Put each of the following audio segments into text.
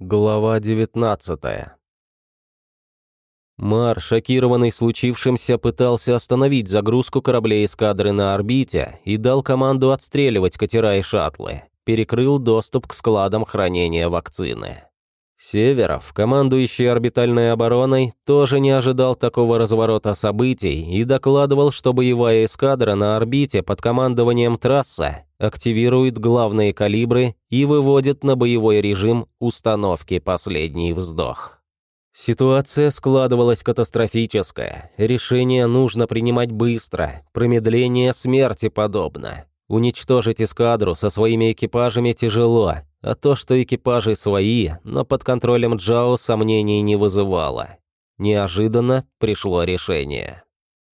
Глава 19 Мар, шокированный случившимся, пытался остановить загрузку кораблей эскадры на орбите и дал команду отстреливать катера и шаттлы. Перекрыл доступ к складам хранения вакцины. Северов, командующий орбитальной обороной, тоже не ожидал такого разворота событий и докладывал, что боевая эскадра на орбите под командованием трасса активирует главные калибры и выводит на боевой режим установки «Последний вздох». Ситуация складывалась катастрофическая, решение нужно принимать быстро, промедление смерти подобно. Уничтожить эскадру со своими экипажами тяжело, а то, что экипажи свои, но под контролем Джао сомнений не вызывало. Неожиданно пришло решение.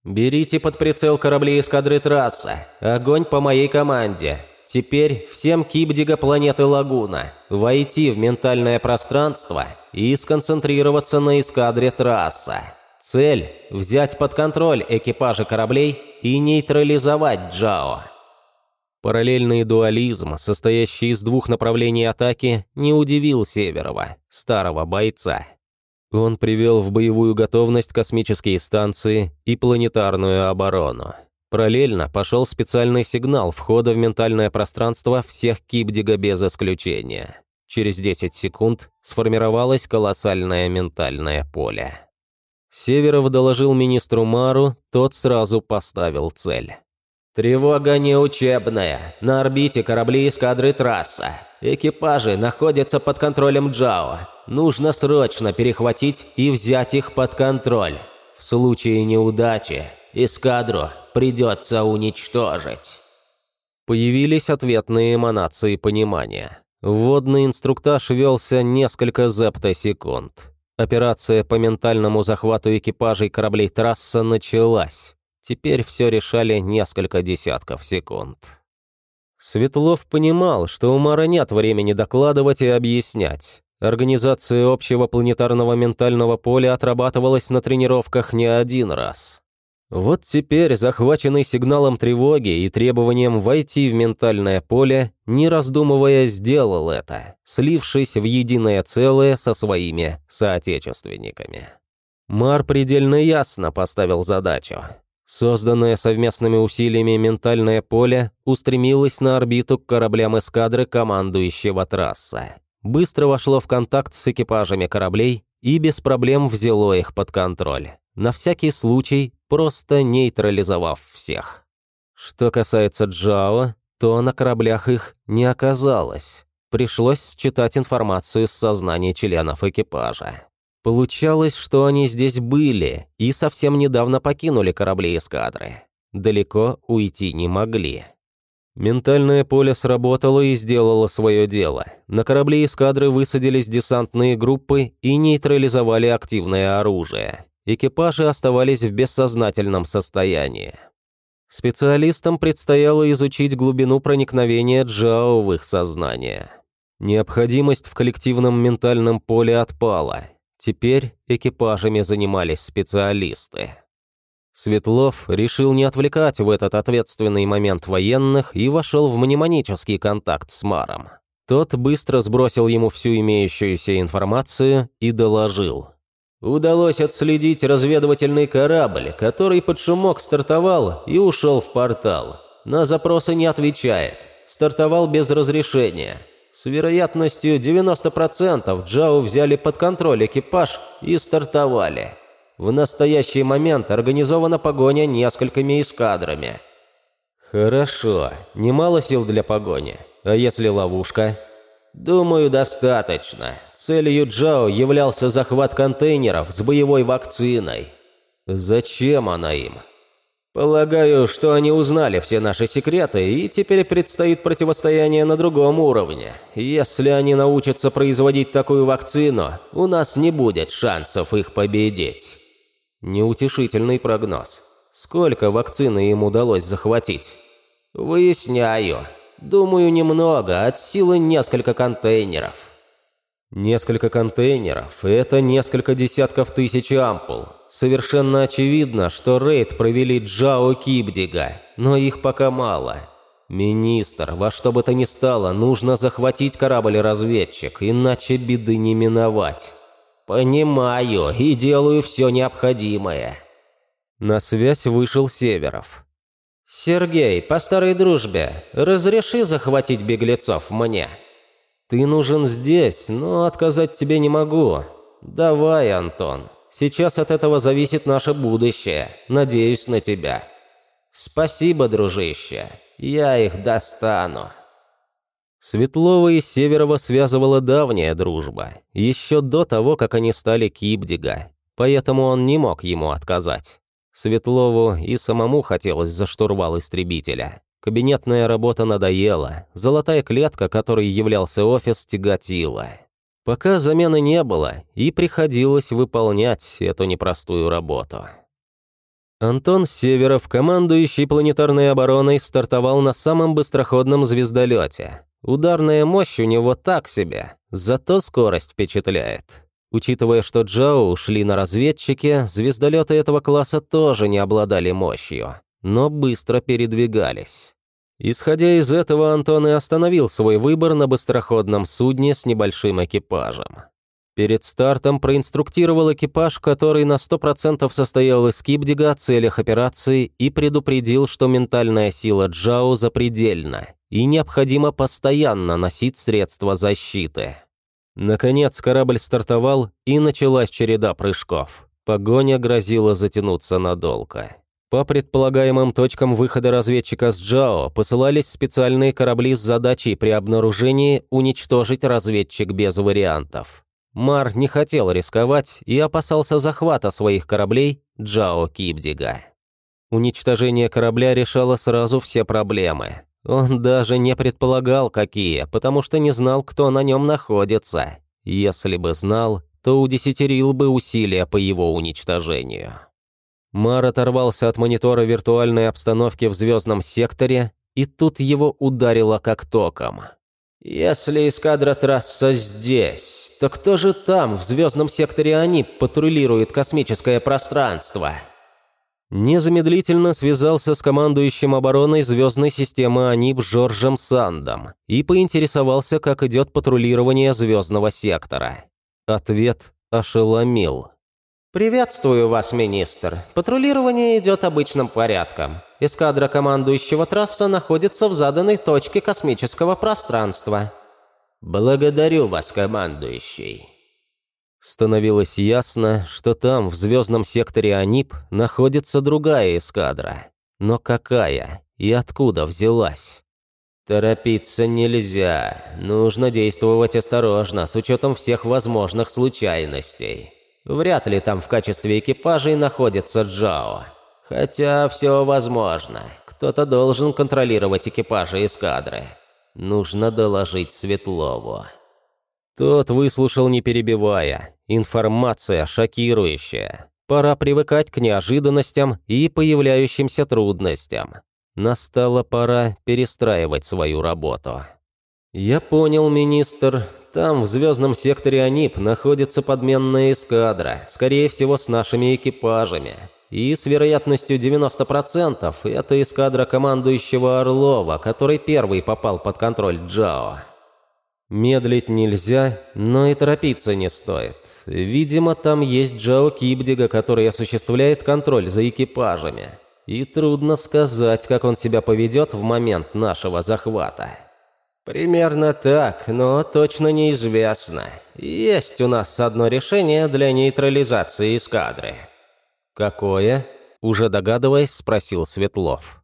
«Берите под прицел корабли эскадры трасса. Огонь по моей команде. Теперь всем кибдига планеты Лагуна войти в ментальное пространство и сконцентрироваться на эскадре трасса. Цель – взять под контроль экипажи кораблей и нейтрализовать Джао». Параллельный дуализм, состоящий из двух направлений атаки, не удивил Северова, старого бойца. Он привел в боевую готовность космические станции и планетарную оборону. Параллельно пошел специальный сигнал входа в ментальное пространство всех Кибдига без исключения. Через 10 секунд сформировалось колоссальное ментальное поле. Северов доложил министру Мару, тот сразу поставил цель. Тревога неучебная. На орбите корабли эскадры трасса. Экипажи находятся под контролем Джао. Нужно срочно перехватить и взять их под контроль. В случае неудачи эскадру придется уничтожить. Появились ответные эманации понимания. Вводный инструктаж велся несколько зептосекунд. Операция по ментальному захвату экипажей кораблей трасса началась. Теперь все решали несколько десятков секунд. Светлов понимал, что у Мара нет времени докладывать и объяснять. Организация общего планетарного ментального поля отрабатывалась на тренировках не один раз. Вот теперь, захваченный сигналом тревоги и требованием войти в ментальное поле, не раздумывая, сделал это, слившись в единое целое со своими соотечественниками. Мар предельно ясно поставил задачу Созданное совместными усилиями ментальное поле устремилось на орбиту к кораблям эскадры командующего трасса. Быстро вошло в контакт с экипажами кораблей и без проблем взяло их под контроль. На всякий случай, просто нейтрализовав всех. Что касается Джао, то на кораблях их не оказалось. Пришлось читать информацию с сознания членов экипажа. Получалось, что они здесь были и совсем недавно покинули корабли эскадры. Далеко уйти не могли. Ментальное поле сработало и сделало свое дело. На корабли эскадры высадились десантные группы и нейтрализовали активное оружие. Экипажи оставались в бессознательном состоянии. Специалистам предстояло изучить глубину проникновения Джао в их сознание. Необходимость в коллективном ментальном поле отпала, Теперь экипажами занимались специалисты. Светлов решил не отвлекать в этот ответственный момент военных и вошел в мнемонический контакт с Маром. Тот быстро сбросил ему всю имеющуюся информацию и доложил. Удалось отследить разведывательный корабль, который под шумок стартовал и ушел в портал. На запросы не отвечает. Стартовал без разрешения. С вероятностью 90% Джао взяли под контроль экипаж и стартовали. В настоящий момент организована погоня несколькими эскадрами. Хорошо, немало сил для погони. А если ловушка? Думаю, достаточно. Целью Джао являлся захват контейнеров с боевой вакциной. Зачем она им? Полагаю, что они узнали все наши секреты, и теперь предстоит противостояние на другом уровне. Если они научатся производить такую вакцину, у нас не будет шансов их победить. Неутешительный прогноз. Сколько вакцины им удалось захватить? Выясняю. Думаю, немного, от силы несколько контейнеров. Несколько контейнеров – это несколько десятков тысяч ампул. Совершенно очевидно, что рейд провели Джао Кибдига, но их пока мало. «Министр, во что бы то ни стало, нужно захватить корабль-разведчик, иначе беды не миновать». «Понимаю и делаю все необходимое». На связь вышел Северов. «Сергей, по старой дружбе, разреши захватить беглецов мне?» «Ты нужен здесь, но отказать тебе не могу. Давай, Антон, сейчас от этого зависит наше будущее. Надеюсь на тебя». «Спасибо, дружище, я их достану». Светлова и Северова связывала давняя дружба, еще до того, как они стали Кибдига, поэтому он не мог ему отказать. Светлову и самому хотелось за штурвал истребителя. Кабинетная работа надоела, золотая клетка, которой являлся офис, тяготила. Пока замены не было, и приходилось выполнять эту непростую работу. Антон Северов, командующий планетарной обороной, стартовал на самом быстроходном звездолете. Ударная мощь у него так себе, зато скорость впечатляет. Учитывая, что Джао ушли на разведчики, звездолеты этого класса тоже не обладали мощью, но быстро передвигались. Исходя из этого, Антон и остановил свой выбор на быстроходном судне с небольшим экипажем. Перед стартом проинструктировал экипаж, который на 100% состоял из кибдига о целях операции и предупредил, что ментальная сила Джао запредельна и необходимо постоянно носить средства защиты. Наконец корабль стартовал, и началась череда прыжков. Погоня грозила затянуться надолго. По предполагаемым точкам выхода разведчика с Джао посылались специальные корабли с задачей при обнаружении уничтожить разведчик без вариантов. Мар не хотел рисковать и опасался захвата своих кораблей Джао Кибдига. Уничтожение корабля решало сразу все проблемы. Он даже не предполагал, какие, потому что не знал, кто на нем находится. Если бы знал, то удесятерил бы усилия по его уничтожению. Мар оторвался от монитора виртуальной обстановки в звездном секторе, и тут его ударило как током. «Если эскадра трасса здесь, так кто же там, в звездном секторе они, патрулирует космическое пространство? Незамедлительно связался с командующим обороной звездной системы АНИП Жоржем Сандом и поинтересовался, как идет патрулирование звездного сектора. Ответ ошеломил. «Приветствую вас, министр. Патрулирование идет обычным порядком. Эскадра командующего трасса находится в заданной точке космического пространства. «Благодарю вас, командующий». Становилось ясно, что там, в звездном секторе Анип, находится другая эскадра. Но какая и откуда взялась? Торопиться нельзя. Нужно действовать осторожно, с учетом всех возможных случайностей. Вряд ли там в качестве экипажей находится Джао. Хотя все возможно. Кто-то должен контролировать экипажи эскадры. Нужно доложить Светлову. Тот выслушал, не перебивая. Информация шокирующая. Пора привыкать к неожиданностям и появляющимся трудностям. Настала пора перестраивать свою работу. «Я понял, министр. Там, в звездном секторе АНИП, находится подменная эскадра, скорее всего, с нашими экипажами. И с вероятностью 90% это эскадра командующего Орлова, который первый попал под контроль Джао. Медлить нельзя, но и торопиться не стоит. Видимо, там есть Джао Кибдига, который осуществляет контроль за экипажами. И трудно сказать, как он себя поведет в момент нашего захвата. Примерно так, но точно неизвестно. Есть у нас одно решение для нейтрализации эскадры. «Какое?» – уже догадываясь, спросил Светлов.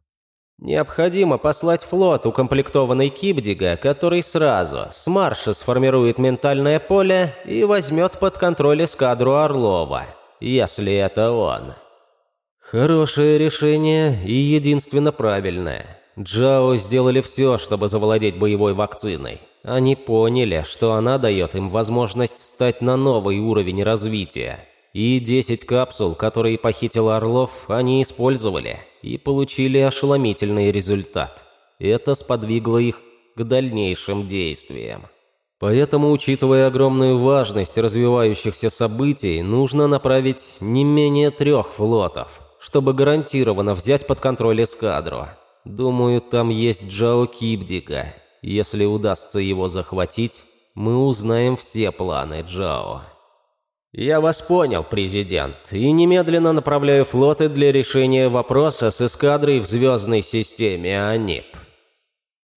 «Необходимо послать флот, укомплектованный Кибдига, который сразу с марша сформирует ментальное поле и возьмет под контроль эскадру Орлова, если это он». Хорошее решение и единственно правильное. Джао сделали все, чтобы завладеть боевой вакциной. Они поняли, что она дает им возможность стать на новый уровень развития – и 10 капсул, которые похитил Орлов, они использовали и получили ошеломительный результат. Это сподвигло их к дальнейшим действиям. Поэтому, учитывая огромную важность развивающихся событий, нужно направить не менее трех флотов, чтобы гарантированно взять под контроль эскадру. Думаю, там есть Джао Кибдига. Если удастся его захватить, мы узнаем все планы Джао. Я вас понял, президент, и немедленно направляю флоты для решения вопроса с эскадрой в звездной системе АНИП.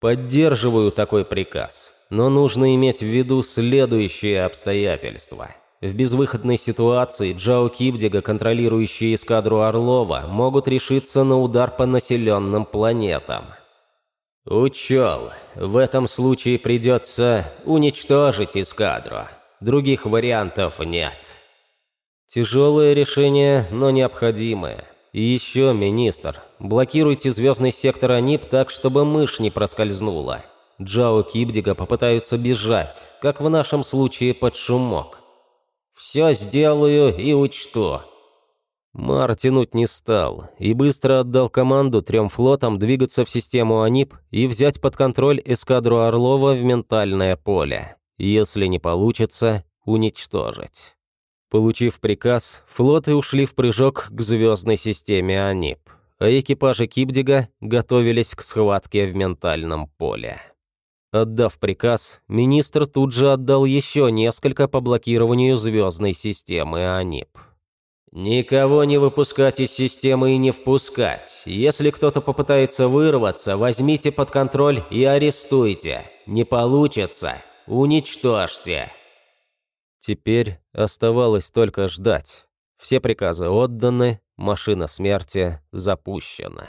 Поддерживаю такой приказ, но нужно иметь в виду следующие обстоятельства. В безвыходной ситуации Джао Кибдига, контролирующие эскадру Орлова, могут решиться на удар по населенным планетам. Учел, в этом случае придется уничтожить эскадру. Других вариантов нет. Тяжелое решение, но необходимое. И еще, министр, блокируйте звездный сектор АНИП так, чтобы мышь не проскользнула. Джао Кибдига попытаются бежать, как в нашем случае под шумок. Все сделаю и учту. Мар тянуть не стал и быстро отдал команду трем флотам двигаться в систему АНИП и взять под контроль эскадру Орлова в ментальное поле. Если не получится, уничтожить. Получив приказ, флоты ушли в прыжок к звездной системе АНИП, а экипажи Кибдига готовились к схватке в ментальном поле. Отдав приказ, министр тут же отдал еще несколько по блокированию звездной системы АНИП. «Никого не выпускать из системы и не впускать. Если кто-то попытается вырваться, возьмите под контроль и арестуйте. Не получится – уничтожьте». Теперь оставалось только ждать. Все приказы отданы, машина смерти запущена.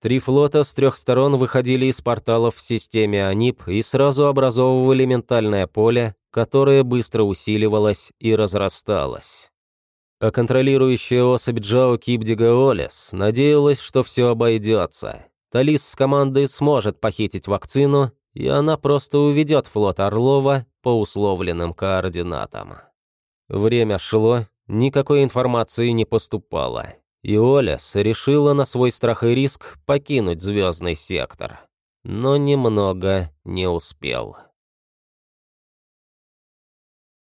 Три флота с трех сторон выходили из порталов в системе АНИП и сразу образовывали ментальное поле, которое быстро усиливалось и разрасталось. А контролирующая особь Джао Кибдига Олес надеялась, что все обойдется. Талис с командой сможет похитить вакцину, и она просто уведет флот Орлова по условленным координатам. Время шло, никакой информации не поступало, и Олес решила на свой страх и риск покинуть звездный сектор. Но немного не успел.